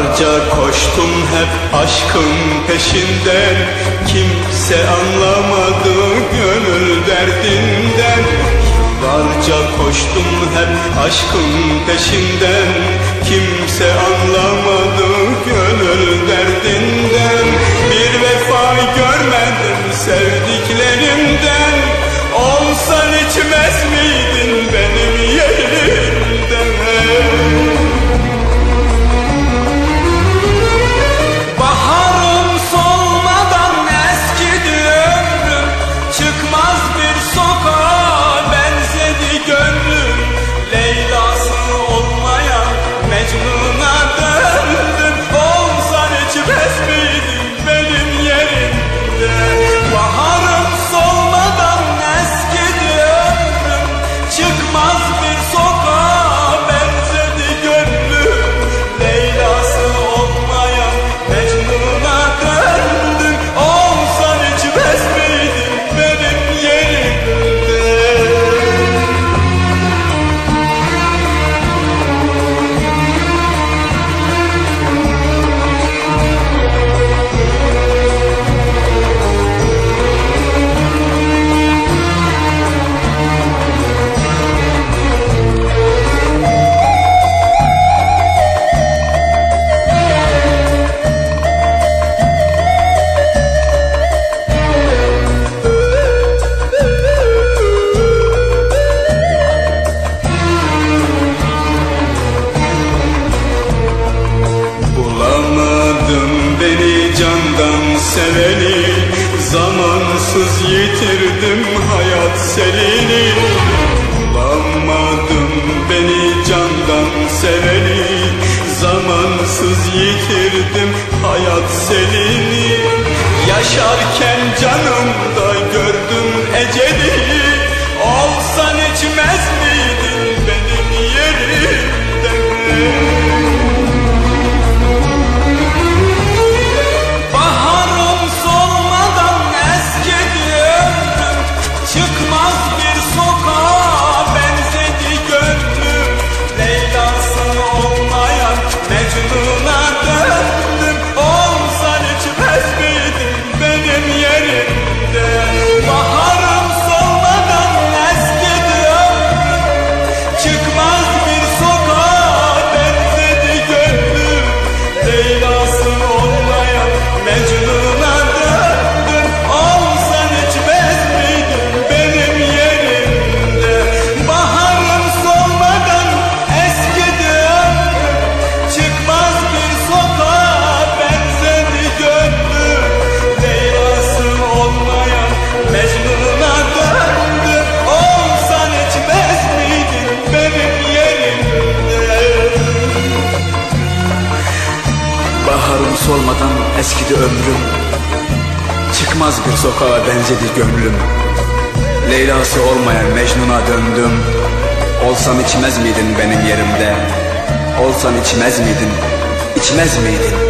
Yıllarca koştum hep aşkın peşinden Kimse anlamadı gönül derdinden. Yıllarca koştum hep aşkın peşinden. Kimse anlamadı Baharım seveni Zamansız yitirdim hayat selini. Bulamadım beni candan seveni Zamansız yitirdim hayat selini. Yaşarken canımda Çıkmaz bir Solmadan eskidi ömrüm. Çıkmaz bir sokağa benzedi gönlüm. Leyla'sı olmayan Mecnun'a döndüm. Olsam içmez miydin benim yerimde? Olsan içmez miydin, içmez miydin